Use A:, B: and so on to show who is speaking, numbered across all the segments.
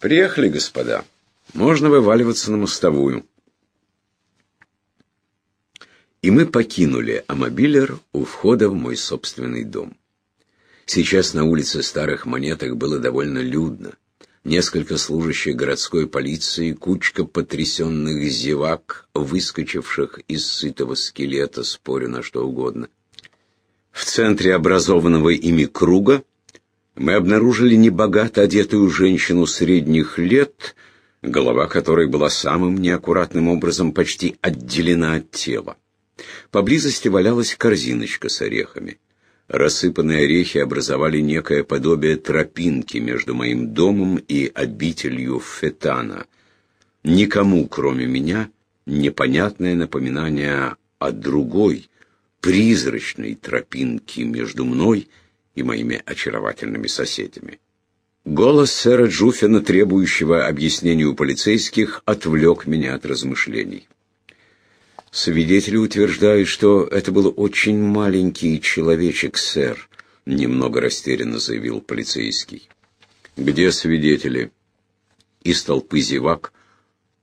A: Приехали, господа. Можно вываливаться на мостовую. И мы покинули Амобилер у входа в мой собственный дом. Сейчас на улице Старых Монеток было довольно людно. Несколько служащих городской полиции, кучка потрясенных зевак, выскочивших из сытого скелета, спорю на что угодно. В центре образованного ими круга мы обнаружили небогато одетую женщину средних лет, голова которой была самым неаккуратным образом почти отделена от тела. Поблизости валялась корзиночка с орехами. Рассыпанные орехи образовали некое подобие тропинки между моим домом и обителью Фетана. Никому, кроме меня, непонятное напоминание о другой, призрачной тропинке между мной и моими очаровательными соседями. Голос сэра Джуфина, требующего объяснений у полицейских, отвлек меня от размышлений. Свидетели утверждают, что это был очень маленький человечек, сэр, немного растерянно заявил полицейский. Где свидетели? Из толпы зевак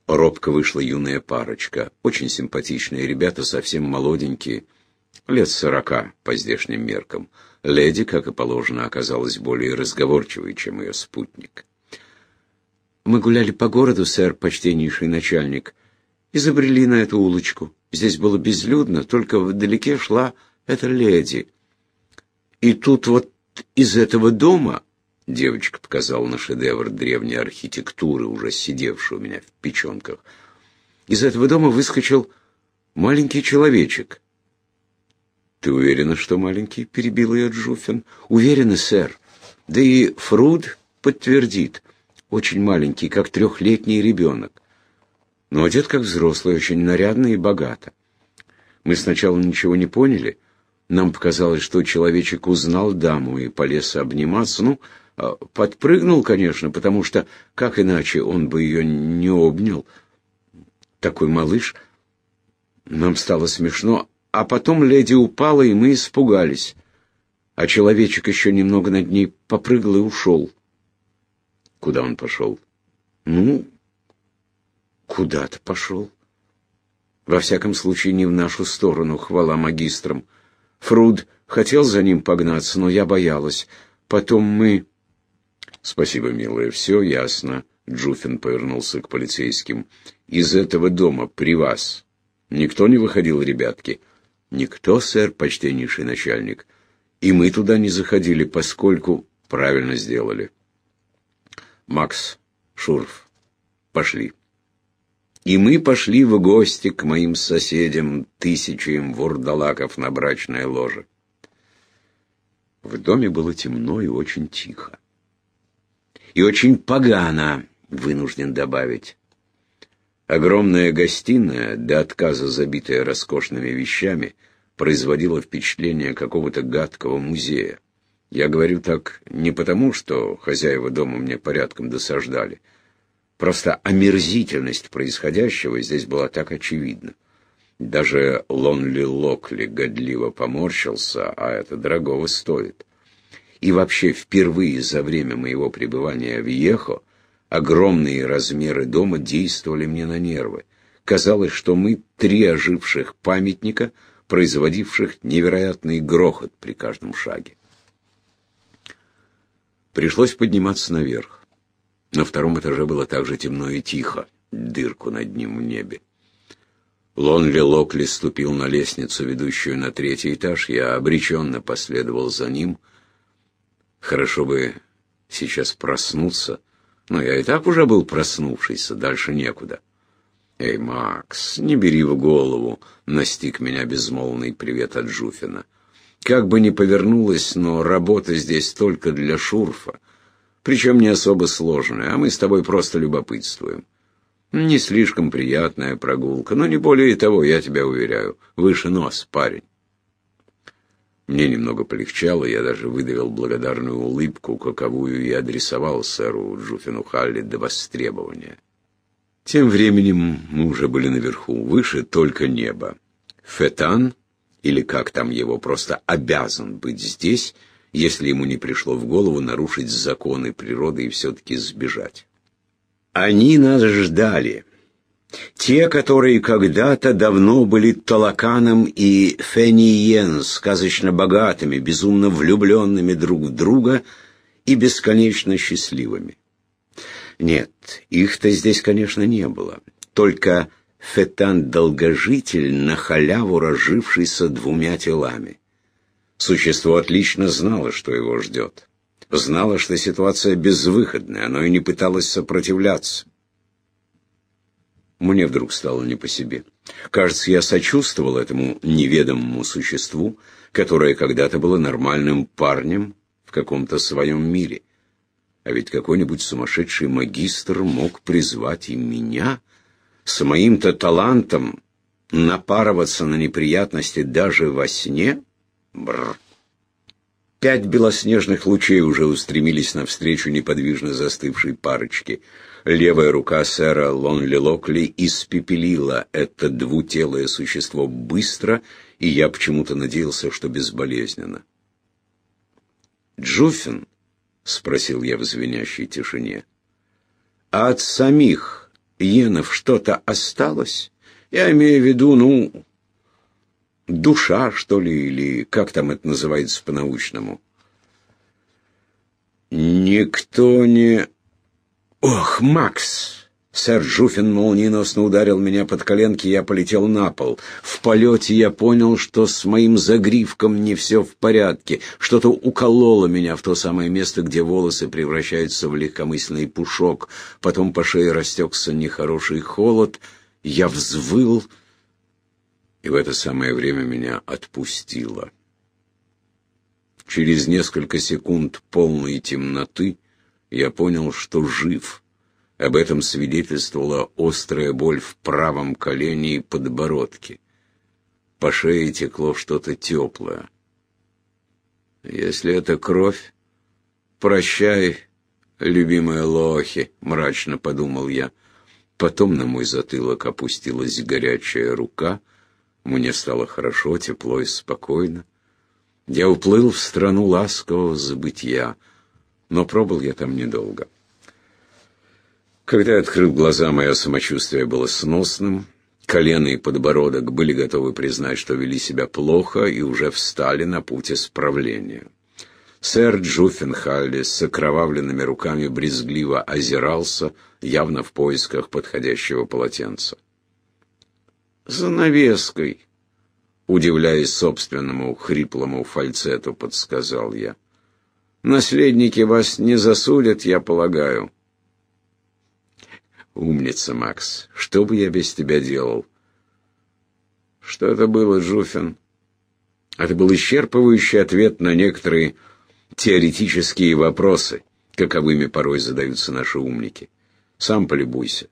A: робко вышла юная парочка, очень симпатичные ребята, совсем молоденькие, лет сорока по здешним меркам. Леди, как и положено, оказалась более разговорчивой, чем ее спутник. «Мы гуляли по городу, сэр, почтеннейший начальник. Изобрели на эту улочку. Здесь было безлюдно, только вдалеке шла эта леди. И тут вот из этого дома, девочка показала на шедевр древней архитектуры, уже сидевший у меня в печенках, из этого дома выскочил маленький человечек. «Ты уверена, что маленький?» — перебил ее Джуфин. «Уверена, сэр. Да и Фруд подтвердит. Очень маленький, как трехлетний ребенок но одет как взрослый, очень нарядно и богато. Мы сначала ничего не поняли. Нам показалось, что человечек узнал даму и полез обниматься. Ну, а, подпрыгнул, конечно, потому что, как иначе, он бы ее не обнял. Такой малыш. Нам стало смешно. А потом леди упала, и мы испугались. А человечек еще немного над ней попрыгал и ушел. Куда он пошел? Ну, куда-то пошел. Во всяком случае, не в нашу сторону, хвала магистрам. Фруд хотел за ним погнаться, но я боялась. Потом мы... Спасибо, милая, все ясно. Джуфин повернулся к полицейским. Из этого дома при вас никто не выходил, ребятки? Никто, сэр, почтеннейший начальник. И мы туда не заходили, поскольку правильно сделали. Макс, Шурф, пошли. И мы пошли в гости к моим соседям, тысячам вурдалаков на брачное ложе. В доме было темно и очень тихо. И очень погано, вынужден добавить. Огромная гостиная, до отказа забитая роскошными вещами, производила впечатление какого-то гадкого музея. Я говорю так не потому, что хозяева дома мне порядком досаждали, Просто омерзительность происходящего здесь была так очевидна. Даже Лонли Локли годливо поморщился, а это дорогого стоит. И вообще впервые за время моего пребывания в Ехо огромные размеры дома действовали мне на нервы. Казалось, что мы три оживших памятника, производивших невероятный грохот при каждом шаге. Пришлось подниматься наверх. На втором этаже было также темно и тихо, дырку над ним в небе. Лонли Локли ступил на лестницу, ведущую на третий этаж. Я обреченно последовал за ним. Хорошо бы сейчас проснуться, но я и так уже был проснувшийся, дальше некуда. «Эй, Макс, не бери в голову!» — настиг меня безмолвный привет от Жуфина. «Как бы ни повернулось, но работа здесь только для Шурфа причем не особо сложная, а мы с тобой просто любопытствуем. Не слишком приятная прогулка, но не более того, я тебя уверяю. Выше нос, парень. Мне немного полегчало, я даже выдавил благодарную улыбку, каковую и адресовал сэру Джуфину Халли до востребования. Тем временем мы уже были наверху, выше только небо. Фетан, или как там его, просто обязан быть здесь — если ему не пришло в голову нарушить законы природы и все-таки сбежать. Они нас ждали. Те, которые когда-то давно были Толоканом и Фениен, сказочно богатыми, безумно влюбленными друг в друга и бесконечно счастливыми. Нет, их-то здесь, конечно, не было. Только Фетан-долгожитель, на халяву разжившийся двумя телами. Существо отлично знало, что его ждет. Знало, что ситуация безвыходная, оно и не пыталось сопротивляться. Мне вдруг стало не по себе. Кажется, я сочувствовал этому неведомому существу, которое когда-то было нормальным парнем в каком-то своем мире. А ведь какой-нибудь сумасшедший магистр мог призвать и меня с моим-то талантом напарываться на неприятности даже во сне? Бррр. Пять белоснежных лучей уже устремились навстречу неподвижно застывшей парочке. Левая рука сэра Лонли Локли испепелила это двутелое существо быстро, и я почему-то надеялся, что безболезненно. «Джуффин?» — спросил я в звенящей тишине. «А от самих иенов что-то осталось? Я имею в виду, ну, душа, что ли, или как там это называется по-научному. Никто не... Ох, Макс! Сэр Жуфин молниеносно ударил меня под коленки, я полетел на пол. В полете я понял, что с моим загривком не все в порядке. Что-то укололо меня в то самое место, где волосы превращаются в легкомысленный пушок. Потом по шее растекся нехороший холод. Я взвыл и в это самое время меня отпустило. Через несколько секунд полной темноты я понял, что жив. Об этом свидетельствовала острая боль в правом колене и подбородке. По шее текло что-то теплое. «Если это кровь, прощай, любимая Лохи», — мрачно подумал я. Потом на мой затылок опустилась горячая рука — мне стало хорошо, тепло и спокойно. Я уплыл в страну ласкового забытья, но пробыл я там недолго. Когда я открыл глаза, мое самочувствие было сносным. Колено и подбородок были готовы признать, что вели себя плохо и уже встали на путь исправления. Сэр Джуффенхалли с окровавленными руками брезгливо озирался, явно в поисках подходящего полотенца занавеской, удивляясь собственному хриплому фальцету, подсказал я. Наследники вас не засудят, я полагаю. Умница, Макс. Что бы я без тебя делал? Что это было, Жуфин? Это был исчерпывающий ответ на некоторые теоретические вопросы, каковыми порой задаются наши умники. Сам полюбуйся.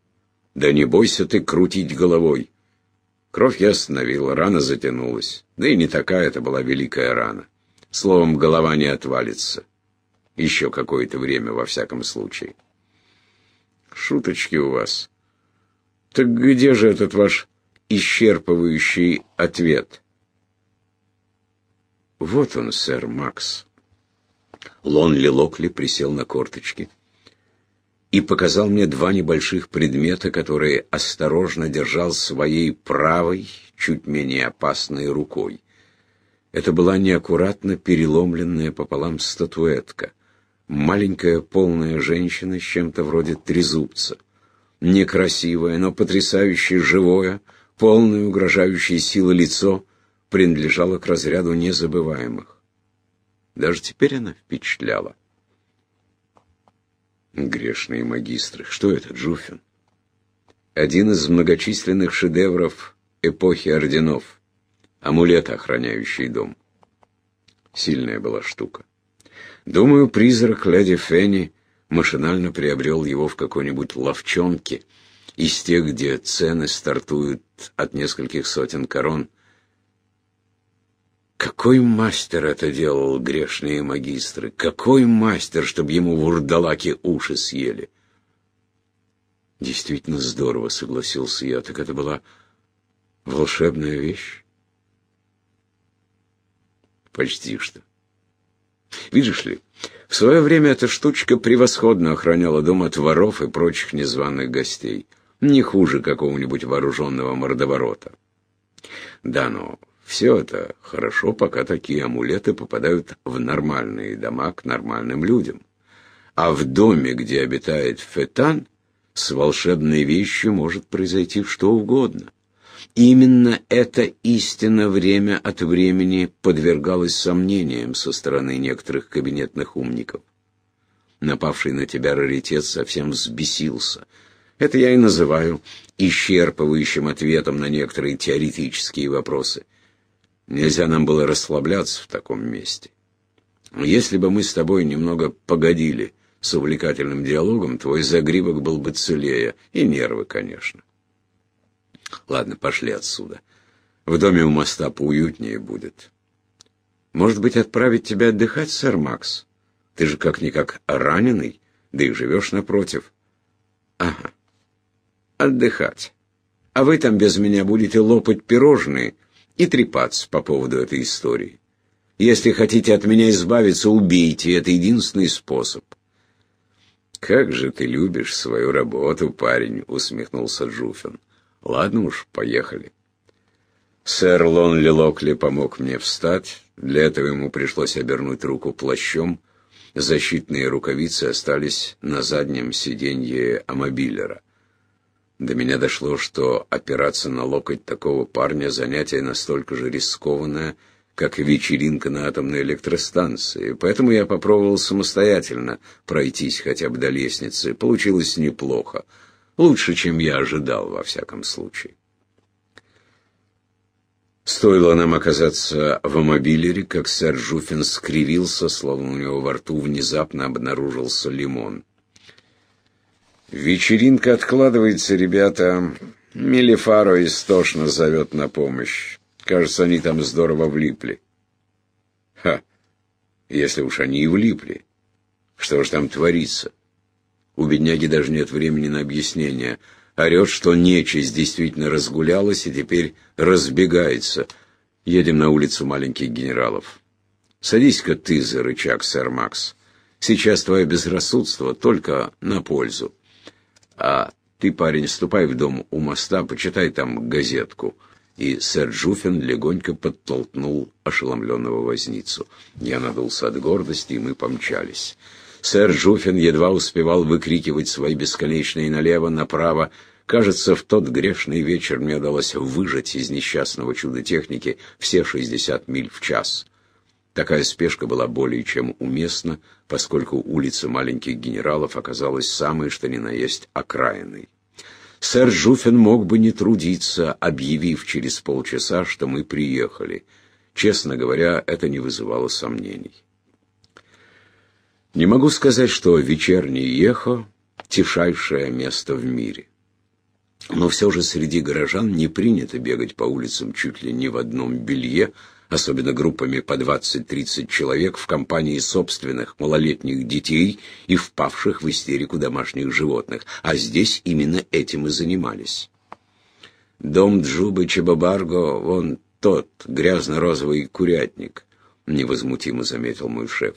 A: Да не бойся ты крутить головой. Кровь я остановил, рана затянулась. Да и не такая это была великая рана. Словом, голова не отвалится. Еще какое-то время, во всяком случае. Шуточки у вас. Так где же этот ваш исчерпывающий ответ? Вот он, сэр Макс. Лонли Локли присел на корточки и показал мне два небольших предмета, которые осторожно держал своей правой, чуть менее опасной рукой. Это была неаккуратно переломленная пополам статуэтка. Маленькая полная женщина с чем-то вроде трезубца. Некрасивое, но потрясающе живое, полное угрожающей силы лицо принадлежало к разряду незабываемых. Даже теперь она впечатляла. Грешные магистры. Что это, Джуфин? Один из многочисленных шедевров эпохи орденов. Амулет, охраняющий дом. Сильная была штука. Думаю, призрак леди Фенни машинально приобрел его в какой-нибудь ловчонке из тех, где цены стартуют от нескольких сотен корон. Какой мастер это делал, грешные магистры? Какой мастер, чтобы ему вурдалаки уши съели? Действительно здорово, согласился я. Так это была волшебная вещь? Почти что. Видишь ли, в свое время эта штучка превосходно охраняла дом от воров и прочих незваных гостей. Не хуже какого-нибудь вооруженного мордоворота. Да, но все это хорошо, пока такие амулеты попадают в нормальные дома к нормальным людям. А в доме, где обитает Фетан, с волшебной вещью может произойти что угодно. Именно эта истина время от времени подвергалась сомнениям со стороны некоторых кабинетных умников. Напавший на тебя раритет совсем взбесился. Это я и называю исчерпывающим ответом на некоторые теоретические вопросы. Нельзя нам было расслабляться в таком месте. Если бы мы с тобой немного погодили с увлекательным диалогом, твой загривок был бы целее, и нервы, конечно. Ладно, пошли отсюда. В доме у моста поуютнее будет. Может быть, отправить тебя отдыхать, сэр Макс? Ты же как-никак раненый, да и живешь напротив. Ага, отдыхать. А вы там без меня будете лопать пирожные и трепаться по поводу этой истории. Если хотите от меня избавиться, убейте, это единственный способ. «Как же ты любишь свою работу, парень!» — усмехнулся Джуфин. «Ладно уж, поехали». Сэр Лонли Локли помог мне встать. Для этого ему пришлось обернуть руку плащом. Защитные рукавицы остались на заднем сиденье амобилера. До меня дошло, что опираться на локоть такого парня занятие настолько же рискованное, как вечеринка на атомной электростанции. Поэтому я попробовал самостоятельно пройтись хотя бы до лестницы. Получилось неплохо. Лучше, чем я ожидал, во всяком случае. Стоило нам оказаться в мобилере, как сэр Жуфин скривился, словно у него во рту внезапно обнаружился лимон. «Вечеринка откладывается, ребята. Мелифаро истошно зовет на помощь. Кажется, они там здорово влипли. Ха! Если уж они и влипли, что ж там творится? У бедняги даже нет времени на объяснение. Орет, что нечисть действительно разгулялась и теперь разбегается. Едем на улицу маленьких генералов. Садись-ка ты за рычаг, сэр Макс. Сейчас твое безрассудство только на пользу. А ты, парень, ступай в дом у моста, почитай там газетку и сэр Джуфин легонько подтолкнул ошеломленного возницу. Я надулся от гордости, и мы помчались. Сэр Джуфин едва успевал выкрикивать свои бесконечные налево, направо. Кажется, в тот грешный вечер мне удалось выжать из несчастного чуда техники все 60 миль в час. Такая спешка была более чем уместна, поскольку улица маленьких генералов оказалась самой что ни на есть окраиной. Сэр Жуфин мог бы не трудиться, объявив через полчаса, что мы приехали. Честно говоря, это не вызывало сомнений. Не могу сказать, что вечерний ехо — тишайшее место в мире. Но все же среди горожан не принято бегать по улицам чуть ли не в одном белье, особенно группами по 20-30 человек в компании собственных малолетних детей и впавших в истерику домашних животных, а здесь именно этим и занимались. Дом Джубы Чебабарго, вон тот, грязно-розовый курятник, невозмутимо заметил мой шеф.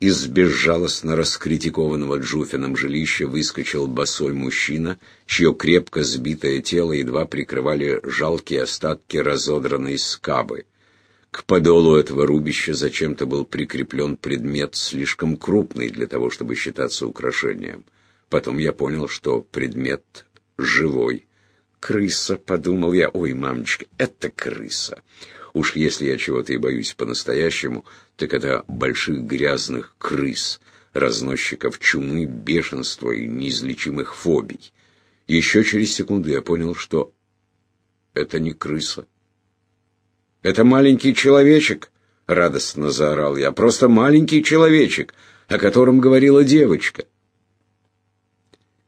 A: Из безжалостно раскритикованного Джуфином жилища выскочил босой мужчина, чье крепко сбитое тело едва прикрывали жалкие остатки разодранной скабы. К подолу этого рубища зачем-то был прикреплен предмет, слишком крупный для того, чтобы считаться украшением. Потом я понял, что предмет живой. «Крыса», — подумал я, — «ой, мамочка, это крыса». Уж если я чего-то и боюсь по-настоящему, так это больших грязных крыс, разносчиков чумы, бешенства и неизлечимых фобий. Еще через секунду я понял, что это не крыса. Это маленький человечек, радостно заорал я, просто маленький человечек, о котором говорила девочка.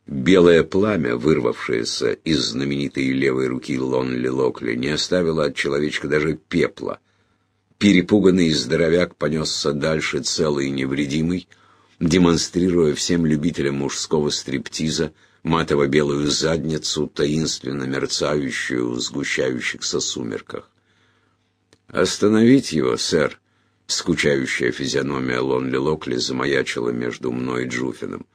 A: Белое пламя, вырвавшееся из знаменитой левой руки Лонли Локли, не оставило от человечка даже пепла. Перепуганный здоровяк понесся дальше целый и невредимый, демонстрируя всем любителям мужского стриптиза матово-белую задницу, таинственно мерцающую в сгущающихся сумерках. «Остановить его, сэр!» Скучающая физиономия Лонли Локли замаячила между мной и Джуфином.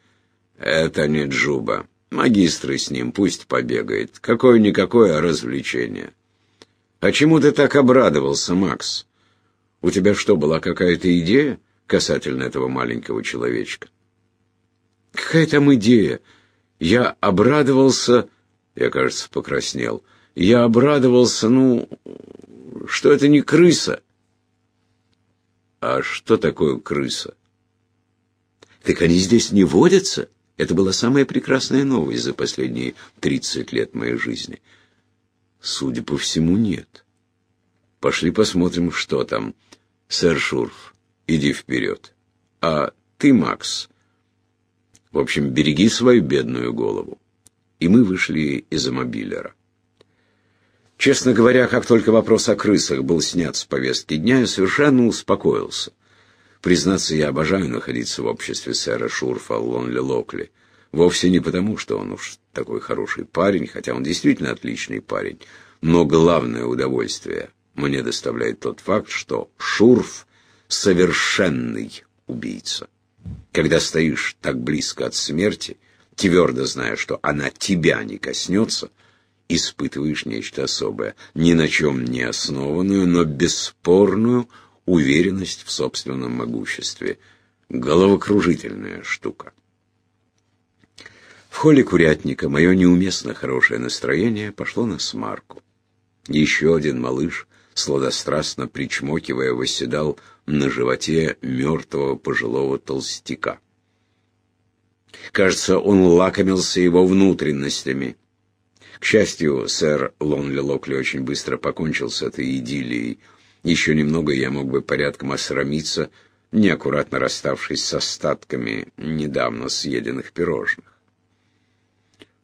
A: «Это не Джуба. Магистры с ним, пусть побегает. Какое-никакое развлечение». «А чему ты так обрадовался, Макс? У тебя что, была какая-то идея касательно этого маленького человечка?» «Какая там идея? Я обрадовался...» Я, кажется, покраснел. «Я обрадовался, ну, что это не крыса». «А что такое крыса?» «Так они здесь не водятся?» Это была самая прекрасная новость за последние тридцать лет моей жизни. Судя по всему, нет. Пошли посмотрим, что там. Сэр Шурф, иди вперед. А ты, Макс, в общем, береги свою бедную голову. И мы вышли из мобилера. Честно говоря, как только вопрос о крысах был снят с повестки дня, я совершенно успокоился. Признаться, я обожаю находиться в обществе сэра Шурфа Лонли Локли. Вовсе не потому, что он уж такой хороший парень, хотя он действительно отличный парень, но главное удовольствие мне доставляет тот факт, что Шурф — совершенный убийца. Когда стоишь так близко от смерти, твердо зная, что она тебя не коснется — испытываешь нечто особое, ни на чем не основанную, но бесспорную уверенность в собственном могуществе. Головокружительная штука. В холле курятника мое неуместно хорошее настроение пошло на смарку. Еще один малыш, сладострастно причмокивая, восседал на животе мертвого пожилого толстяка. Кажется, он лакомился его внутренностями. К счастью, сэр Лонли Локли очень быстро покончил с этой идиллией. Еще немного я мог бы порядком осрамиться, неаккуратно расставшись с остатками недавно съеденных пирожных.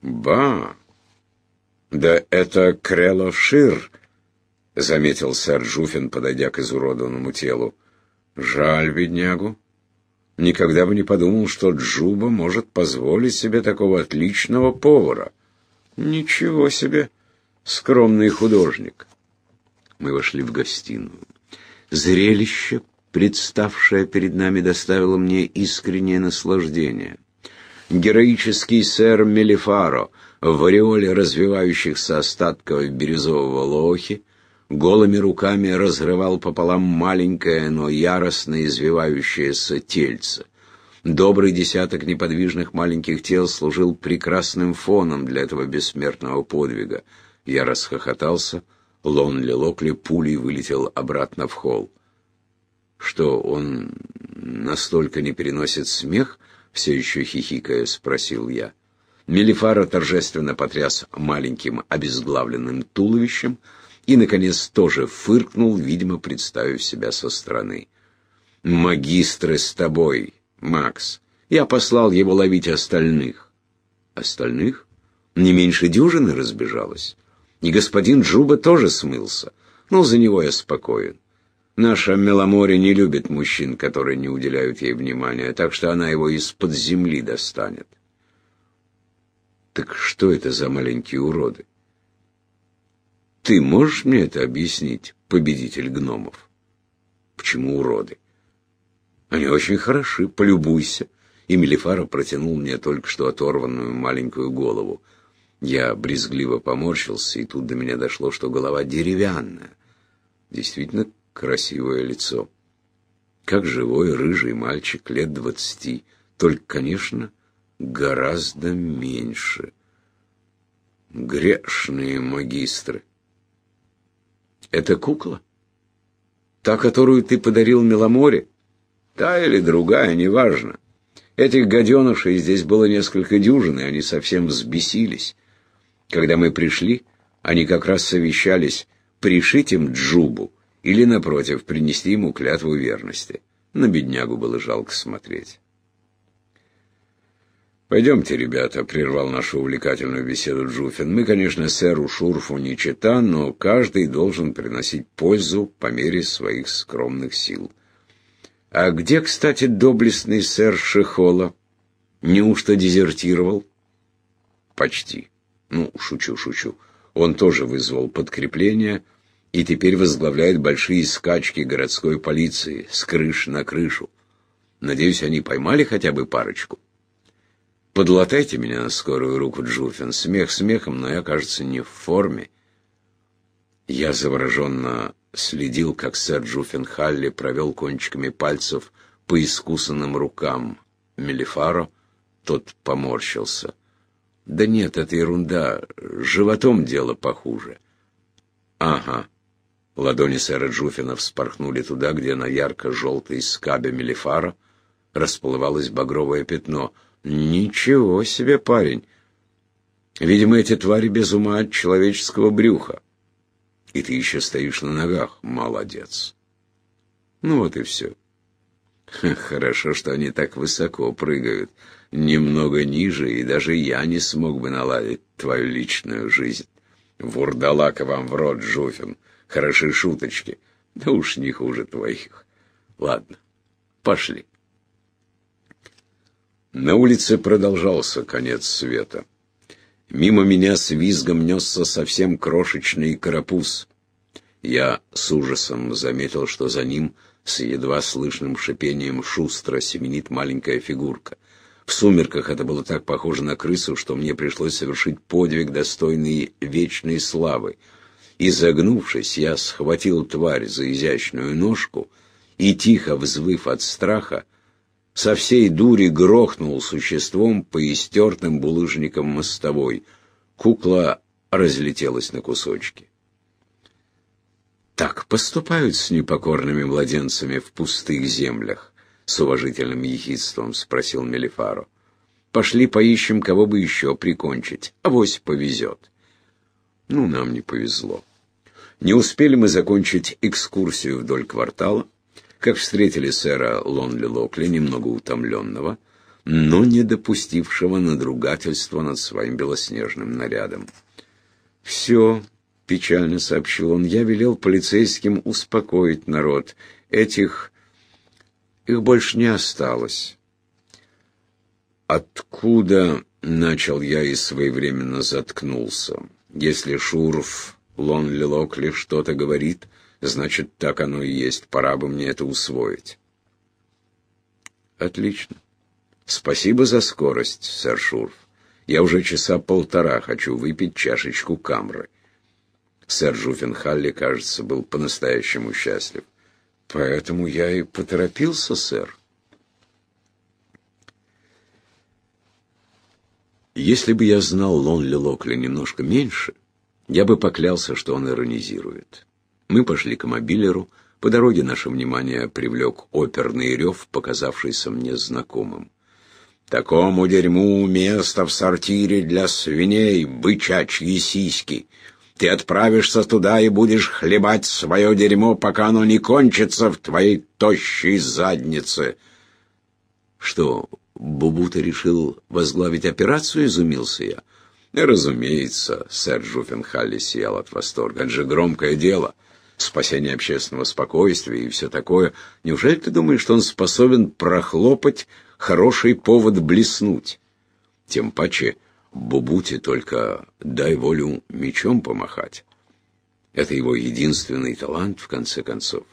A: «Ба! Да это Крелов Шир!» — заметил сэр Джуфин, подойдя к изуродованному телу. «Жаль беднягу. Никогда бы не подумал, что Джуба может позволить себе такого отличного повара». Ничего себе, скромный художник. Мы вошли в гостиную. Зрелище, представшее перед нами, доставило мне искреннее наслаждение. Героический сэр Мелифаро в ореоле развивающихся остатков бирюзового лохи голыми руками разрывал пополам маленькое, но яростно извивающееся тельце. Добрый десяток неподвижных маленьких тел служил прекрасным фоном для этого бессмертного подвига. Я расхохотался, Лонли Локли пулей вылетел обратно в холл. «Что, он настолько не переносит смех?» — все еще хихикая спросил я. Мелифара торжественно потряс маленьким обезглавленным туловищем и, наконец, тоже фыркнул, видимо, представив себя со стороны. «Магистры с тобой!» Макс. Я послал его ловить остальных. Остальных? Не меньше дюжины разбежалось. И господин Джуба тоже смылся. Но за него я спокоен. Наша Меломори не любит мужчин, которые не уделяют ей внимания, так что она его из-под земли достанет. Так что это за маленькие уроды? Ты можешь мне это объяснить, победитель гномов? Почему уроды? Они очень хороши, полюбуйся. И Мелифара протянул мне только что оторванную маленькую голову. Я брезгливо поморщился, и тут до меня дошло, что голова деревянная. Действительно красивое лицо. Как живой рыжий мальчик лет двадцати, только, конечно, гораздо меньше. Грешные магистры. Это кукла? Та, которую ты подарил Меломоре? Та или другая, неважно. Этих гаденышей здесь было несколько дюжин, и они совсем взбесились. Когда мы пришли, они как раз совещались, пришить им джубу или, напротив, принести ему клятву верности. На беднягу было жалко смотреть. «Пойдемте, ребята», — прервал нашу увлекательную беседу Джуфин. «Мы, конечно, сэру Шурфу не чита, но каждый должен приносить пользу по мере своих скромных сил». А где, кстати, доблестный сэр Шихола? Неужто дезертировал? Почти. Ну, шучу, шучу. Он тоже вызвал подкрепление и теперь возглавляет большие скачки городской полиции с крыши на крышу. Надеюсь, они поймали хотя бы парочку. Подлатайте меня на скорую руку, Джуфин. Смех смехом, но я, кажется, не в форме. Я завороженно следил, как сэр Джуфин Халли провел кончиками пальцев по искусанным рукам Мелифаро. Тот поморщился. Да нет, это ерунда. Животом дело похуже. Ага. Ладони сэра Джуфина вспорхнули туда, где на ярко-желтой скабе Мелифара расплывалось багровое пятно. Ничего себе, парень! Видимо, эти твари без ума от человеческого брюха. И ты еще стоишь на ногах. Молодец. Ну вот и все. Хорошо, что они так высоко прыгают. Немного ниже, и даже я не смог бы наладить твою личную жизнь. Вурдалака вам в рот, Жуфин. Хороши шуточки. Да уж не хуже твоих. Ладно, пошли. На улице продолжался конец света. Мимо меня с визгом несся совсем крошечный карапуз. Я с ужасом заметил, что за ним с едва слышным шипением шустро семенит маленькая фигурка. В сумерках это было так похоже на крысу, что мне пришлось совершить подвиг, достойный вечной славы. Изогнувшись, я схватил тварь за изящную ножку и, тихо взвыв от страха, со всей дури грохнул существом по истертым булыжникам мостовой. Кукла разлетелась на кусочки. Так поступают с непокорными младенцами в пустых землях, с уважительным ехидством спросил Мелифаро. Пошли поищем, кого бы еще прикончить. Авось повезет. Ну, нам не повезло. Не успели мы закончить экскурсию вдоль квартала, как встретили сэра Лонли Локли, немного утомленного, но не допустившего надругательства над своим белоснежным нарядом. «Все», — печально сообщил он, — «я велел полицейским успокоить народ. Этих... их больше не осталось». «Откуда?» — начал я и своевременно заткнулся. «Если Шурф Лонли Локли что-то говорит...» Значит, так оно и есть. Пора бы мне это усвоить. Отлично. Спасибо за скорость, сэр Шурф. Я уже часа полтора хочу выпить чашечку камры. Сэр Жуффенхалли, кажется, был по-настоящему счастлив. Поэтому я и поторопился, сэр. Если бы я знал Лонли Локли немножко меньше, я бы поклялся, что он иронизирует. Мы пошли к мобилеру. По дороге наше внимание привлек оперный рев, показавшийся мне знакомым. «Такому дерьму место в сортире для свиней, бычачьи сиськи. Ты отправишься туда и будешь хлебать свое дерьмо, пока оно не кончится в твоей тощей заднице». «Что, Бубута решил возглавить операцию?» — изумился я. «Разумеется», — сэр Жуффенхалли сиял от восторга. «Это же громкое дело спасение общественного спокойствия и все такое. Неужели ты думаешь, что он способен прохлопать хороший повод блеснуть? Тем паче Бубути только дай волю мечом помахать. Это его единственный талант, в конце концов.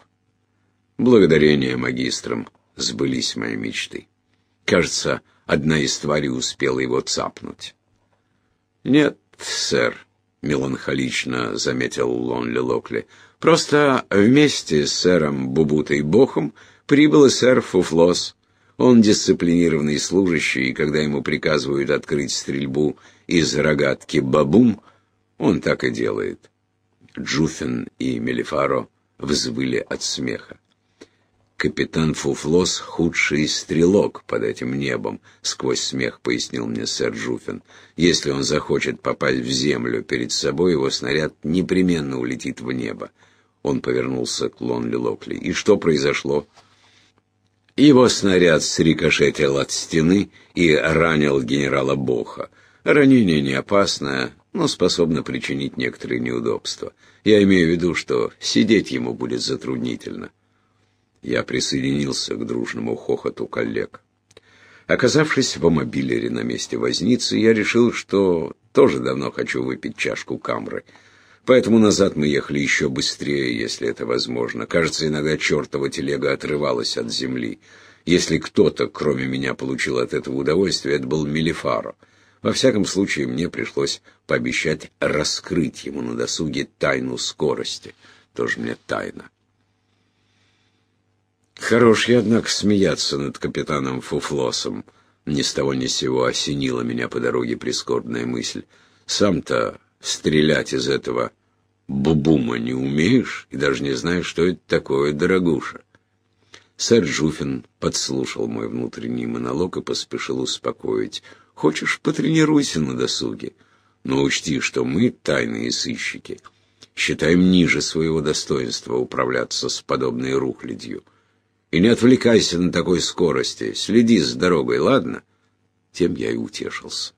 A: Благодарение магистрам сбылись мои мечты. Кажется, одна из тварей успела его цапнуть. «Нет, сэр», — меланхолично заметил Лонли Локли, — Просто вместе с сэром Бубутой Бохом прибыл и сэр Фуфлос. Он дисциплинированный служащий, и когда ему приказывают открыть стрельбу из рогатки бабум, он так и делает. Джуфин и Мелифаро взвыли от смеха. Капитан Фуфлос — худший стрелок под этим небом, — сквозь смех пояснил мне сэр Жуфин. Если он захочет попасть в землю перед собой, его снаряд непременно улетит в небо. Он повернулся к Лонли Локли. И что произошло? Его снаряд срикошетил от стены и ранил генерала Боха. Ранение не опасное, но способно причинить некоторые неудобства. Я имею в виду, что сидеть ему будет затруднительно. Я присоединился к дружному хохоту коллег. Оказавшись в мобилере на месте возницы, я решил, что тоже давно хочу выпить чашку камры. Поэтому назад мы ехали еще быстрее, если это возможно. Кажется, иногда чертова телега отрывалась от земли. Если кто-то, кроме меня, получил от этого удовольствие, это был Мелифаро. Во всяком случае, мне пришлось пообещать раскрыть ему на досуге тайну скорости. Тоже мне тайна. Хорош я, однако, смеяться над капитаном Фуфлосом. Ни с того ни с сего осенила меня по дороге прискорбная мысль. Сам-то стрелять из этого бубума не умеешь и даже не знаешь, что это такое, дорогуша. Сэр Жуфин подслушал мой внутренний монолог и поспешил успокоить. «Хочешь, потренируйся на досуге, но учти, что мы, тайные сыщики, считаем ниже своего достоинства управляться с подобной рухлядью. И не отвлекайся на такой скорости, следи с дорогой, ладно?» Тем я и утешился.